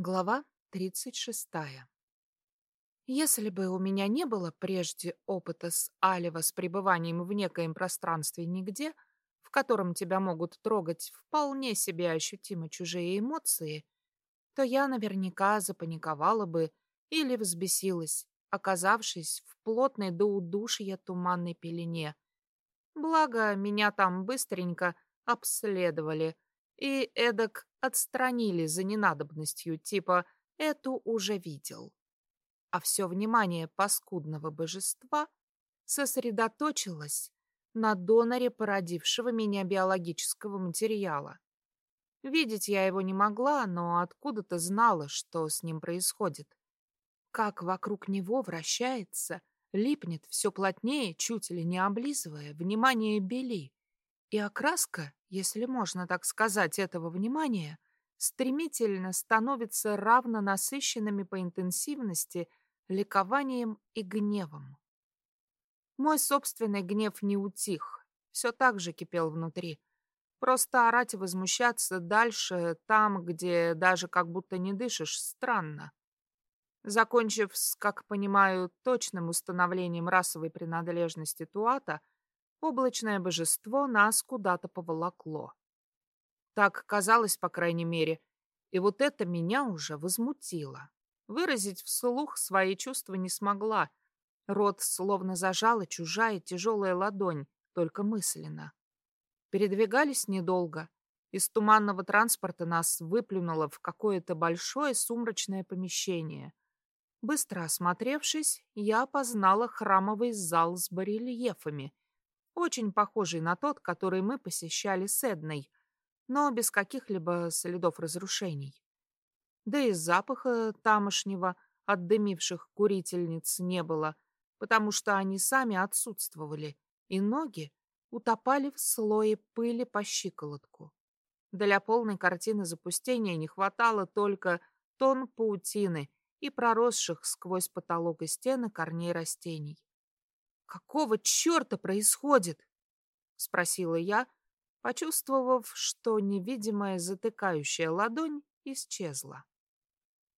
Глава 36. Если бы у меня не было прежде опыта с Алева с пребыванием в некоем пространстве нигде, в котором тебя могут трогать вполне себе ощутимо чужие эмоции, то я наверняка запаниковала бы или взбесилась, оказавшись в плотной до удушья туманной пелене. Благо, меня там быстренько обследовали — и эдак отстранили за ненадобностью, типа «эту уже видел». А все внимание паскудного божества сосредоточилось на доноре породившего меня биологического материала. Видеть я его не могла, но откуда-то знала, что с ним происходит. Как вокруг него вращается, липнет все плотнее, чуть ли не облизывая, внимание Бели. И окраска, если можно так сказать, этого внимания стремительно становится равно насыщенными по интенсивности ликованием и гневом. Мой собственный гнев не утих, все так же кипел внутри. Просто орать и возмущаться дальше, там, где даже как будто не дышишь, странно. Закончив с, как понимаю, точным установлением расовой принадлежности Туата, облачное божество нас куда-то поволокло. Так казалось, по крайней мере, и вот это меня уже возмутило. Выразить вслух свои чувства не смогла. Рот словно зажала чужая тяжелая ладонь, только мысленно. Передвигались недолго. Из туманного транспорта нас выплюнуло в какое-то большое сумрачное помещение. Быстро осмотревшись, я опознала храмовый зал с барельефами — очень похожий на тот, который мы посещали с Эдной, но без каких-либо следов разрушений. Да и запаха тамошнего от дымивших курительниц не было, потому что они сами отсутствовали, и ноги утопали в слое пыли по щиколотку. Для полной картины запустения не хватало только тон паутины и проросших сквозь потолок и стены корней растений. «Какого черта происходит?» — спросила я, почувствовав, что невидимая затыкающая ладонь исчезла.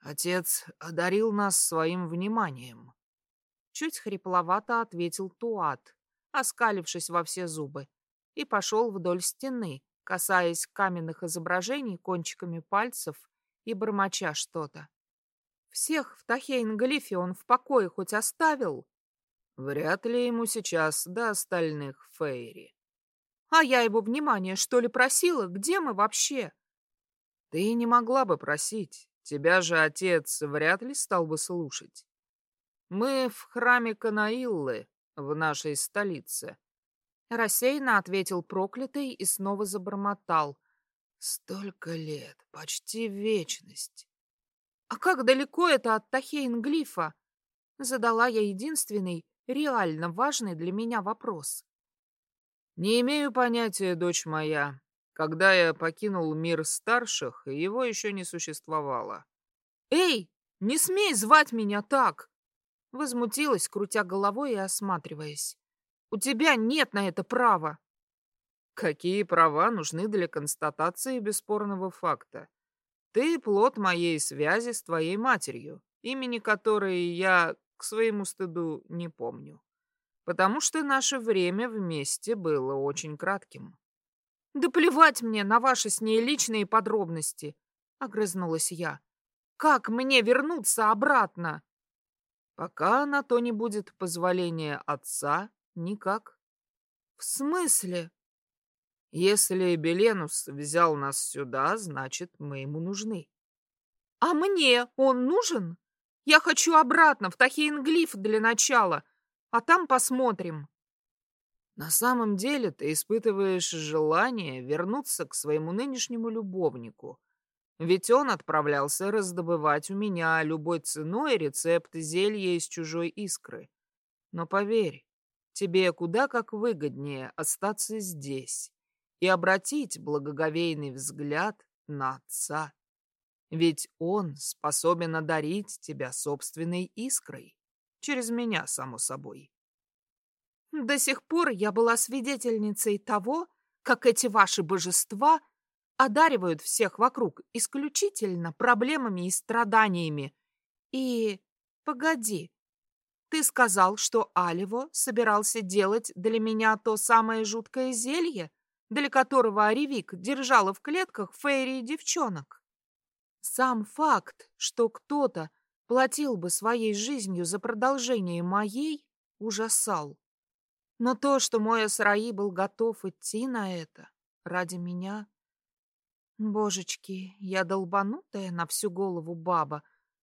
«Отец одарил нас своим вниманием», — чуть хрипловато ответил Туат, оскалившись во все зубы, и пошел вдоль стены, касаясь каменных изображений кончиками пальцев и бормоча что-то. «Всех в Тахейн-Глифе он в покое хоть оставил?» Вряд ли ему сейчас до остальных Фейри. А я его внимание, что ли, просила? Где мы вообще? Ты не могла бы просить. Тебя же отец вряд ли стал бы слушать. Мы в храме Канаиллы, в нашей столице. Рассеянно ответил проклятый и снова забормотал. Столько лет, почти вечность. А как далеко это от Тахейн-Глифа? Задала я единственный, реально важный для меня вопрос. Не имею понятия, дочь моя. Когда я покинул мир старших, его еще не существовало. Эй, не смей звать меня так! Возмутилась, крутя головой и осматриваясь. У тебя нет на это права. Какие права нужны для констатации бесспорного факта? Ты плод моей связи с твоей матерью, имени которой я, к своему стыду не помню. Потому что наше время вместе было очень кратким. «Да плевать мне на ваши с ней личные подробности!» — огрызнулась я. «Как мне вернуться обратно?» «Пока на то не будет позволения отца, никак». «В смысле?» «Если Беленус взял нас сюда, значит, мы ему нужны». «А мне он нужен?» Я хочу обратно, в Тахейнглиф для начала, а там посмотрим. На самом деле ты испытываешь желание вернуться к своему нынешнему любовнику. Ведь он отправлялся раздобывать у меня любой ценой рецепт зелья из чужой искры. Но поверь, тебе куда как выгоднее остаться здесь и обратить благоговейный взгляд на отца. Ведь он способен одарить тебя собственной искрой. Через меня, само собой. До сих пор я была свидетельницей того, как эти ваши божества одаривают всех вокруг исключительно проблемами и страданиями. И... погоди, ты сказал, что Аливо собирался делать для меня то самое жуткое зелье, для которого Оревик держала в клетках фейри и девчонок. Сам факт, что кто-то платил бы своей жизнью за продолжение моей, ужасал. Но то, что мой Асраи был готов идти на это ради меня... Божечки, я долбанутая на всю голову баба,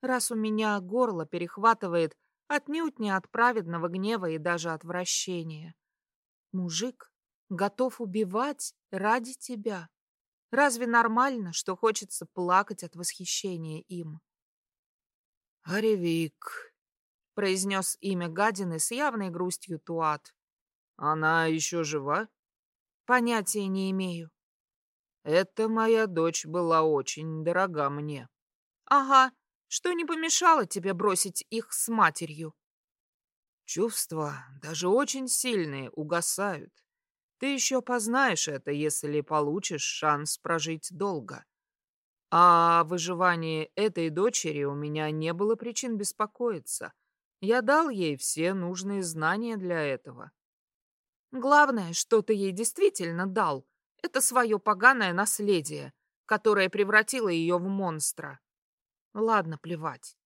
раз у меня горло перехватывает отнюдь не от праведного гнева и даже отвращения. Мужик готов убивать ради тебя. Разве нормально, что хочется плакать от восхищения им? «Аревик», — произнес имя гадины с явной грустью Туат. «Она еще жива?» «Понятия не имею». «Это моя дочь была очень дорога мне». «Ага, что не помешало тебе бросить их с матерью?» «Чувства, даже очень сильные, угасают. Ты еще познаешь это, если получишь шанс прожить долго. А о выживании этой дочери у меня не было причин беспокоиться. Я дал ей все нужные знания для этого. Главное, что ты ей действительно дал, это свое поганое наследие, которое превратило ее в монстра. Ладно, плевать.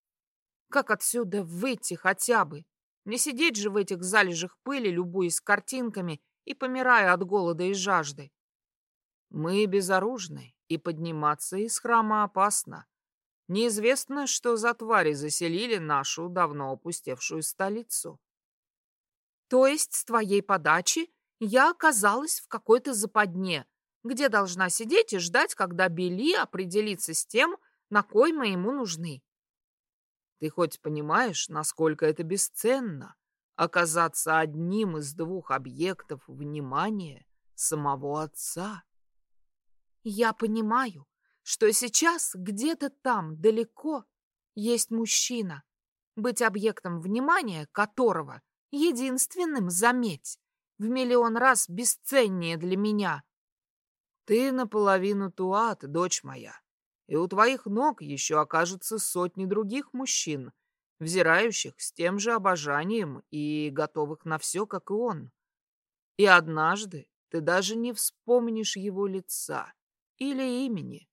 Как отсюда выйти хотя бы? Не сидеть же в этих залежах пыли, любуясь картинками и помирая от голода и жажды. Мы безоружны, и подниматься из храма опасно. Неизвестно, что за твари заселили нашу давно опустевшую столицу. То есть, с твоей подачи, я оказалась в какой-то западне, где должна сидеть и ждать, когда Бели определится с тем, на кой мы ему нужны. Ты хоть понимаешь, насколько это бесценно? Оказаться одним из двух объектов внимания самого отца. Я понимаю, что сейчас где-то там, далеко, есть мужчина, быть объектом внимания которого единственным, заметь, в миллион раз бесценнее для меня. Ты наполовину туат, дочь моя, и у твоих ног еще окажутся сотни других мужчин, взирающих с тем же обожанием и готовых на все, как и он. И однажды ты даже не вспомнишь его лица или имени.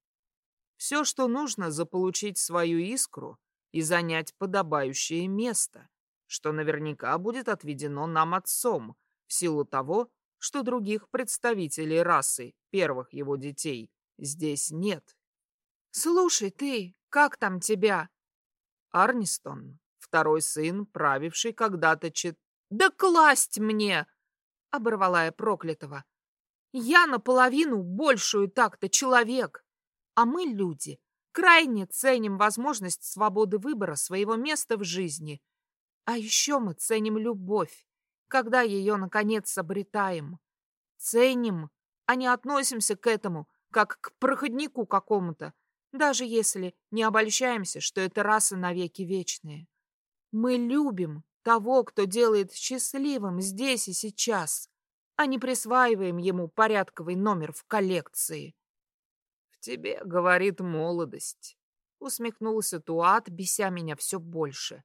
Все, что нужно, заполучить свою искру и занять подобающее место, что наверняка будет отведено нам отцом в силу того, что других представителей расы первых его детей здесь нет. «Слушай ты, как там тебя?» Арнистон, второй сын, правивший когда-то чет... «Да класть мне!» — оборвала я проклятого. «Я наполовину большую так-то человек, а мы, люди, крайне ценим возможность свободы выбора своего места в жизни. А еще мы ценим любовь, когда ее, наконец, обретаем. Ценим, а не относимся к этому, как к проходнику какому-то, даже если не обольщаемся, что это расы навеки вечные. Мы любим того, кто делает счастливым здесь и сейчас, а не присваиваем ему порядковый номер в коллекции. В тебе говорит молодость, усмехнулся Туат, беся меня все больше.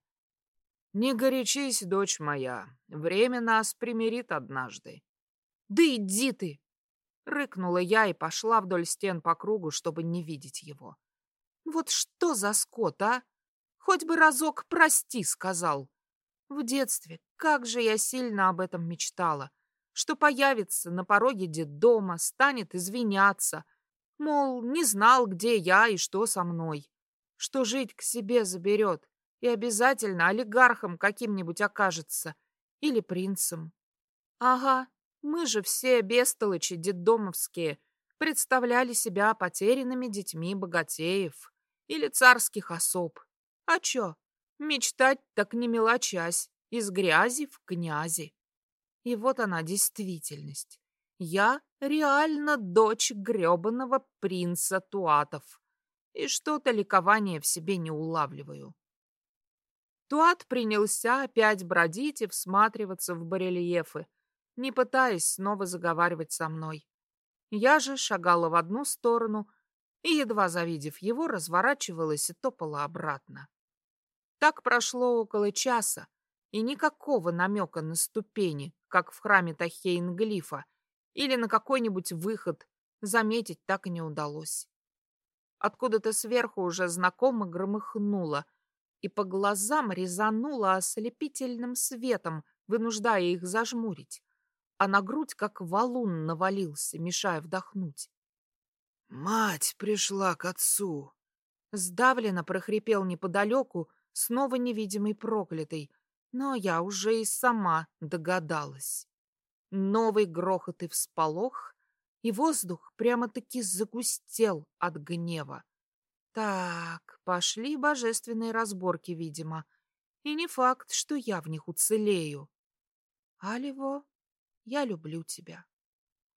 Не горячись, дочь моя, время нас примирит однажды. Да иди ты, Рыкнула я и пошла вдоль стен по кругу, чтобы не видеть его. Вот что за скот, а? Хоть бы разок «прости» сказал. В детстве как же я сильно об этом мечтала, что появится на пороге детдома, станет извиняться, мол, не знал, где я и что со мной, что жить к себе заберет и обязательно олигархом каким-нибудь окажется или принцем. Ага, мы же все бестолочи детдомовские представляли себя потерянными детьми богатеев или царских особ. А чё, мечтать так не мелочась, из грязи в князи. И вот она действительность. Я реально дочь грёбаного принца Туатов. И что-то ликование в себе не улавливаю. Туат принялся опять бродить и всматриваться в барельефы, не пытаясь снова заговаривать со мной. Я же шагала в одну сторону и, едва завидев его, разворачивалась и топала обратно. Так прошло около часа, и никакого намека на ступени, как в храме Тахейн-Глифа, или на какой-нибудь выход заметить так и не удалось. Откуда-то сверху уже знакомо громыхнуло, и по глазам резануло ослепительным светом, вынуждая их зажмурить, а на грудь как валун навалился, мешая вдохнуть. «Мать пришла к отцу!» Сдавленно прохрипел неподалеку, снова невидимый проклятый, но я уже и сама догадалась. Новый грохот и всполох, и воздух прямо-таки загустел от гнева. Так, пошли божественные разборки, видимо. И не факт, что я в них уцелею. Аливо, я люблю тебя.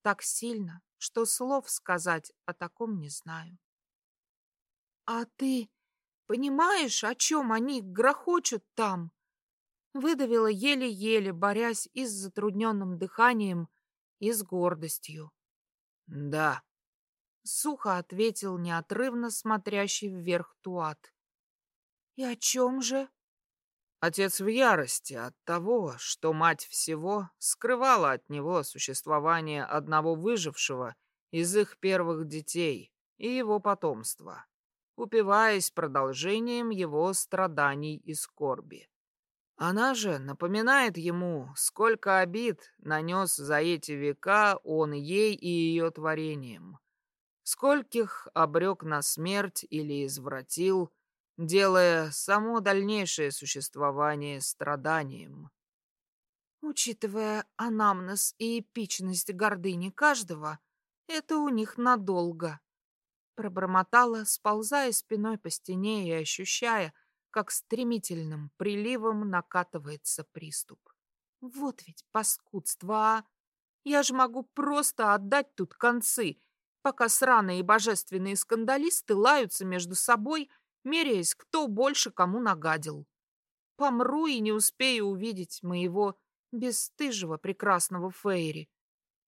Так сильно, что слов сказать о таком не знаю. А ты понимаешь, о чем они грохочут там? Выдавила еле-еле, борясь и с затрудненным дыханием, и с гордостью. «Да», — сухо ответил неотрывно смотрящий вверх Туат. «И о чем же?» Отец в ярости от того, что мать всего скрывала от него существование одного выжившего из их первых детей и его потомства, упиваясь продолжением его страданий и скорби. Она же напоминает ему, сколько обид нанес за эти века он ей и ее творениям, скольких обрек на смерть или извратил, делая само дальнейшее существование страданием. Учитывая анамнез и эпичность гордыни каждого, это у них надолго. Пробормотала, сползая спиной по стене и ощущая, как стремительным приливом накатывается приступ. Вот ведь паскудство, а! Я же могу просто отдать тут концы, пока сраные божественные скандалисты лаются между собой, меряясь, кто больше кому нагадил. Помру и не успею увидеть моего бесстыжего прекрасного Фейри.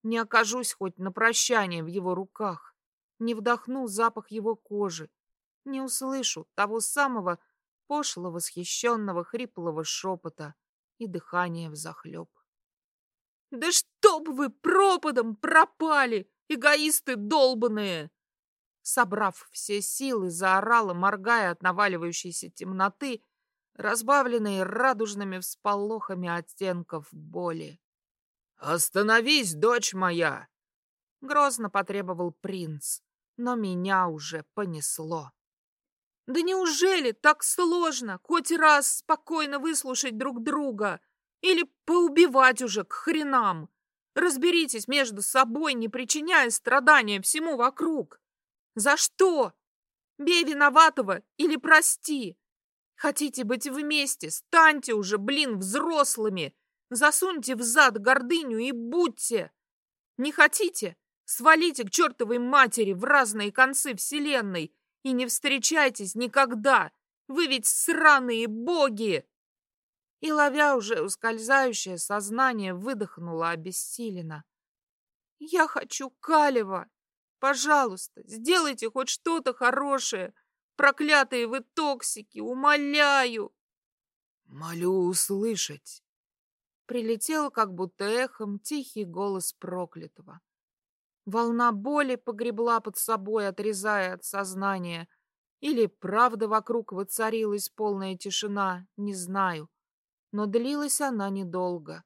Не окажусь хоть на прощание в его руках, не вдохну запах его кожи, не услышу того самого пошло восхищенного хриплого шепота и дыхания взахлеб. «Да чтоб вы пропадом пропали, эгоисты долбаные!» Собрав все силы, заорала, моргая от наваливающейся темноты, разбавленной радужными всполохами оттенков боли. «Остановись, дочь моя!» Грозно потребовал принц, но меня уже понесло. Да неужели так сложно хоть раз спокойно выслушать друг друга? Или поубивать уже к хренам? Разберитесь между собой, не причиняя страдания всему вокруг. За что? Бей виноватого или прости. Хотите быть вместе, станьте уже, блин, взрослыми. Засуньте в зад гордыню и будьте. Не хотите? Свалите к чертовой матери в разные концы вселенной и не встречайтесь никогда! Вы ведь сраные боги!» И, ловя уже ускользающее сознание, выдохнула обессиленно. «Я хочу Калева! Пожалуйста, сделайте хоть что-то хорошее! Проклятые вы токсики, умоляю!» «Молю услышать!» Прилетел, как будто эхом, тихий голос проклятого. Волна боли погребла под собой, отрезая от сознания. Или правда вокруг воцарилась полная тишина, не знаю. Но длилась она недолго.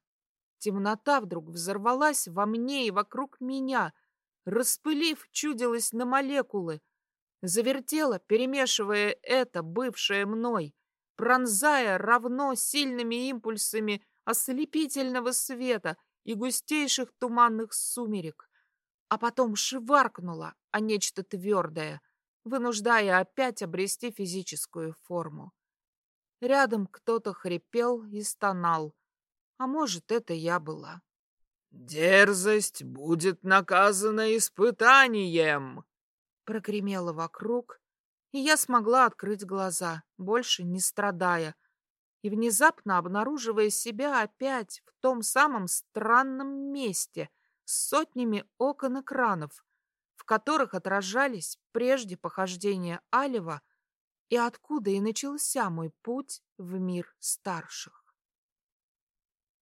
Темнота вдруг взорвалась во мне и вокруг меня, распылив, чудилась на молекулы. Завертела, перемешивая это, бывшее мной, пронзая равно сильными импульсами ослепительного света и густейших туманных сумерек а потом шваркнула о нечто твердое, вынуждая опять обрести физическую форму. Рядом кто-то хрипел и стонал, а может, это я была. «Дерзость будет наказана испытанием!» Прогремело вокруг, и я смогла открыть глаза, больше не страдая, и внезапно обнаруживая себя опять в том самом странном месте — с сотнями окон экранов, которых отражались прежде похождения Алева и откуда и начался мой путь в мир старших.